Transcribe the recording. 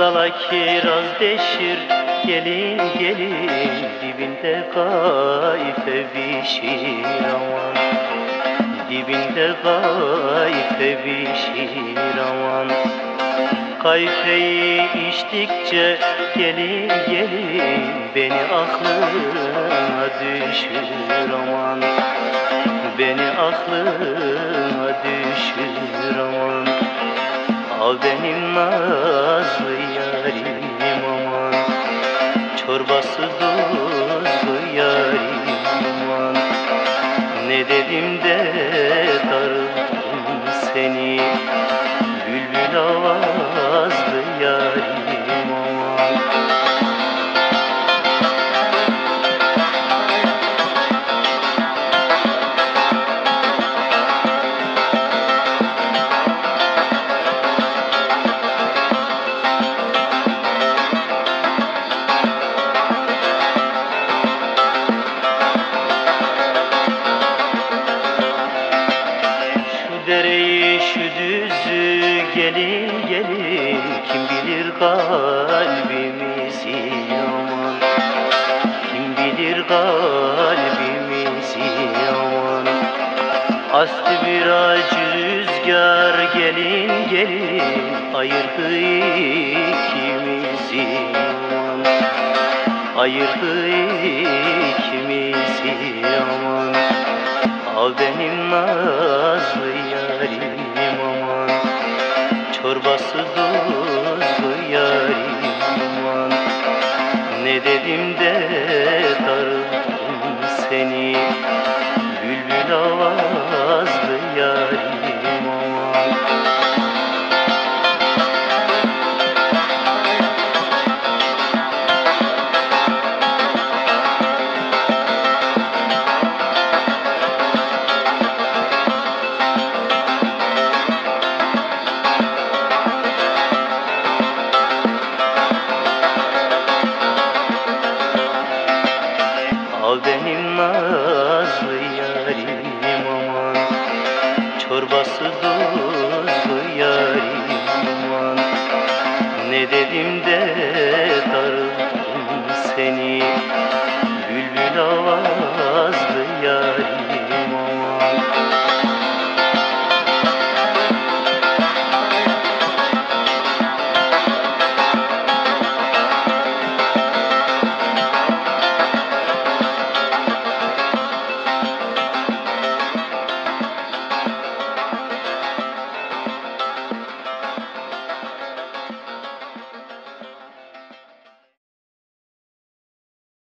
kiraz deşir gelin gelin dibinde kayfe bişir aman. Dibinde kayfe bişir aman. Kayfeyi içtikçe gelin gelin beni aklına düşür aman. Beni aklına düşür aman. Al benim nazlı torbası dur Kim bilir kalbimizi aman Kim bilir kalbimizi aman Astı bir acı rüzgar gelin gelin Ayırdı ikimizi aman Ayırdı ikimizi aman Al benim nazlı de darıldım seni. Bülbül avazlı Çorbası tuzlu yarim Ne dedim de darıldım seni. Bülbül